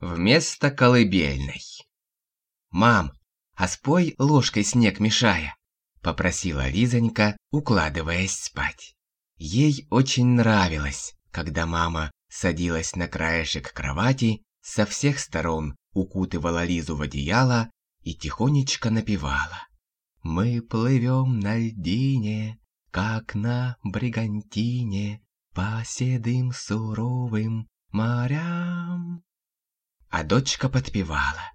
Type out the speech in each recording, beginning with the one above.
вместо колыбельной. «Мам, а спой ложкой снег мешая», – попросила Лизонька, укладываясь спать. Ей очень нравилось, когда мама садилась на краешек кровати, со всех сторон укутывала Лизу в одеяло и тихонечко напевала. «Мы плывем на льдине, как на бригантине, по седым суровым морям». А дочка подпевала.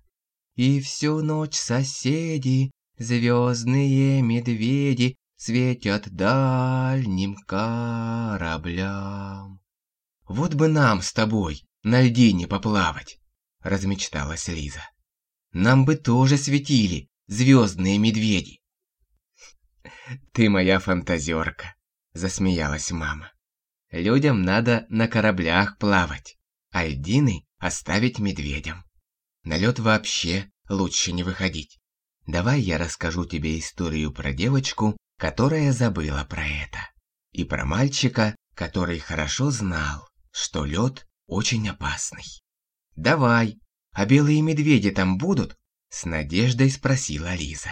И всю ночь соседи, звездные медведи, Светят дальним кораблям. Вот бы нам с тобой на льдине поплавать, размечталась Лиза. Нам бы тоже светили звездные медведи. Ты моя фантазерка, засмеялась мама. Людям надо на кораблях плавать, а льдины оставить медведям. На лед вообще лучше не выходить. Давай я расскажу тебе историю про девочку, которая забыла про это. И про мальчика, который хорошо знал, что лед очень опасный. «Давай, а белые медведи там будут?» С надеждой спросила Лиза.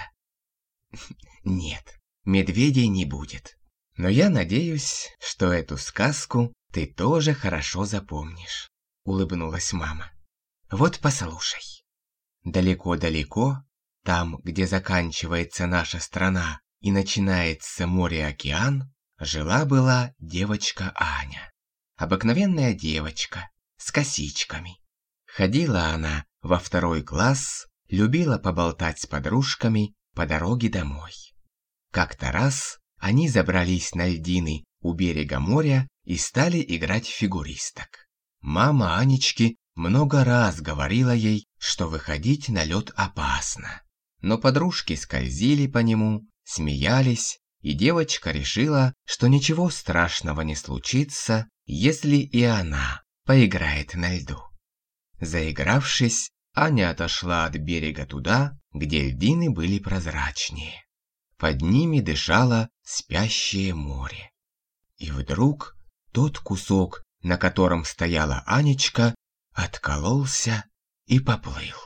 «Нет, медведей не будет. Но я надеюсь, что эту сказку ты тоже хорошо запомнишь», улыбнулась мама. «Вот послушай. Далеко-далеко, там, где заканчивается наша страна и начинается море-океан, жила-была девочка Аня. Обыкновенная девочка, с косичками. Ходила она во второй класс, любила поболтать с подружками по дороге домой. Как-то раз они забрались на льдины у берега моря и стали играть в фигуристок. Мама Анечки много раз говорила ей, что выходить на лед опасно. Но подружки скользили по нему, смеялись, и девочка решила, что ничего страшного не случится, если и она поиграет на льду. Заигравшись, Аня отошла от берега туда, где льдины были прозрачнее. Под ними дышало спящее море. И вдруг тот кусок, на котором стояла Анечка, откололся и поплыл.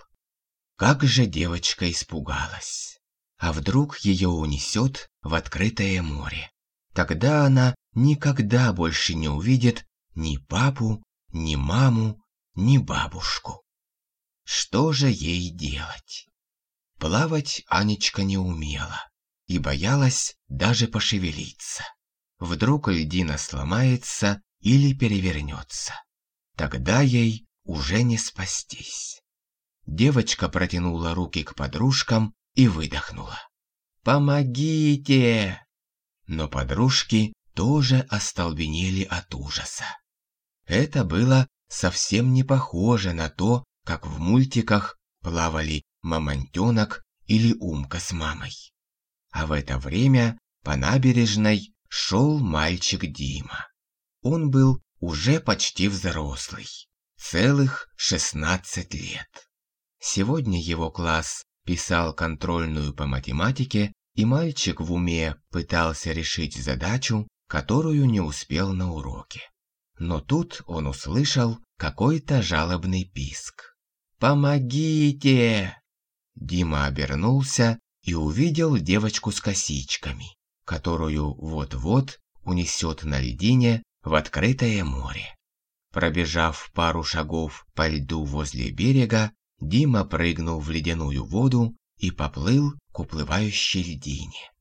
Как же девочка испугалась. А вдруг ее унесет в открытое море? Тогда она никогда больше не увидит ни папу, ни маму, ни бабушку. Что же ей делать? Плавать Анечка не умела и боялась даже пошевелиться. Вдруг льдина сломается или перевернется. Тогда ей уже не спастись. Девочка протянула руки к подружкам и выдохнула. «Помогите!» Но подружки тоже остолбенели от ужаса. Это было совсем не похоже на то, как в мультиках плавали мамонтенок или умка с мамой. А в это время по набережной шел мальчик Дима. Он был уже почти взрослый, целых 16 лет. Сегодня его класс писал контрольную по математике, и мальчик в уме пытался решить задачу, которую не успел на уроке. Но тут он услышал какой-то жалобный писк. «Помогите!» Дима обернулся и увидел девочку с косичками, которую вот-вот унесет на льдине в открытое море. Пробежав пару шагов по льду возле берега, Дима прыгнул в ледяную воду и поплыл к уплывающей льдине.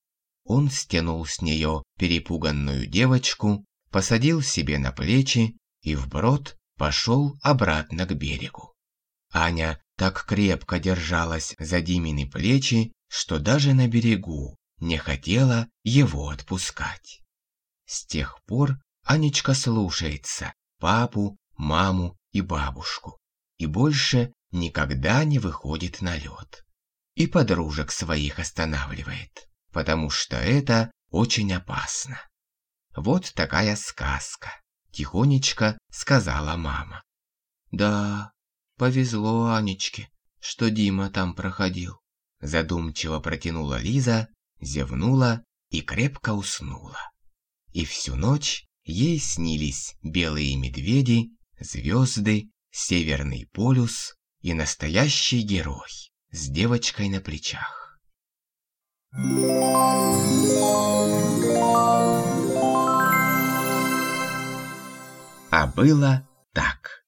Он стянул с нее перепуганную девочку, посадил себе на плечи и вброд пошел обратно к берегу. Аня так крепко держалась за Димины плечи, что даже на берегу не хотела его отпускать. С тех пор Анечка слушается папу, маму и бабушку и больше никогда не выходит на лед. И подружек своих останавливает, потому что это очень опасно. Вот такая сказка, тихонечко сказала мама. Да, повезло Анечке, что Дима там проходил. Задумчиво протянула Лиза, зевнула и крепко уснула. И всю ночь ей снились белые медведи, звезды Северный полюс и настоящий герой с девочкой на плечах. А было так.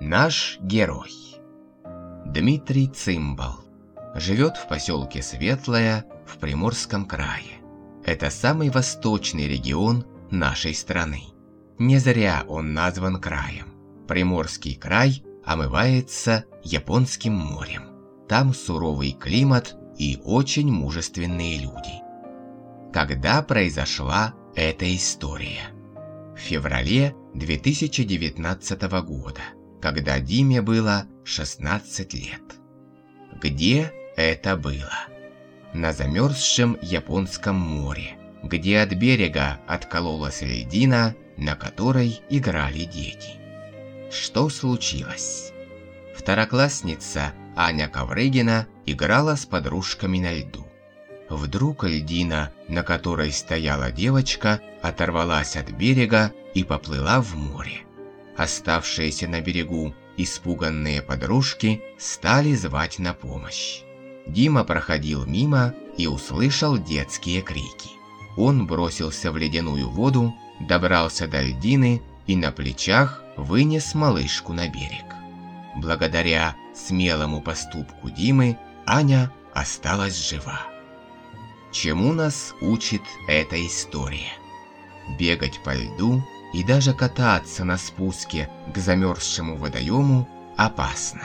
Наш герой Дмитрий Цимбал живет в поселке Светлое в Приморском крае. Это самый восточный регион нашей страны. Не зря он назван краем. Приморский край омывается Японским морем. Там суровый климат и очень мужественные люди. Когда произошла эта история? В феврале 2019 года, когда Диме было 16 лет. Где это было? На замерзшем Японском море, где от берега откололась льдина, на которой играли дети. Что случилось? Второклассница Аня Коврыгина играла с подружками на льду. Вдруг льдина, на которой стояла девочка, оторвалась от берега и поплыла в море. Оставшиеся на берегу испуганные подружки стали звать на помощь. Дима проходил мимо и услышал детские крики. Он бросился в ледяную воду, добрался до льдины и на плечах вынес малышку на берег. Благодаря смелому поступку Димы Аня осталась жива. Чему нас учит эта история? Бегать по льду и даже кататься на спуске к замерзшему водоему опасно.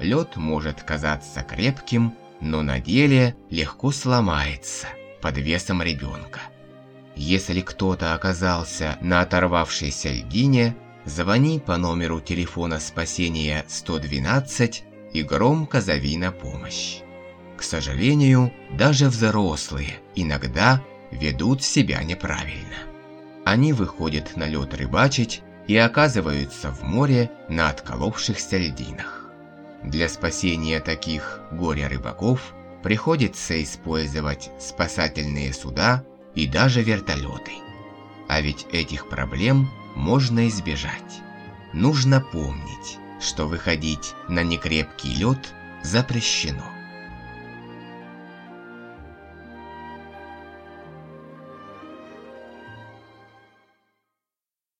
Лед может казаться крепким, но на деле легко сломается под весом ребенка. Если кто-то оказался на оторвавшейся льдине, звони по номеру телефона спасения 112 и громко зови на помощь. К сожалению, даже взрослые иногда ведут себя неправильно. Они выходят на лед рыбачить и оказываются в море на отколовшихся льдинах. Для спасения таких горе-рыбаков приходится использовать спасательные суда и даже вертолеты. А ведь этих проблем можно избежать. Нужно помнить, что выходить на некрепкий лед запрещено.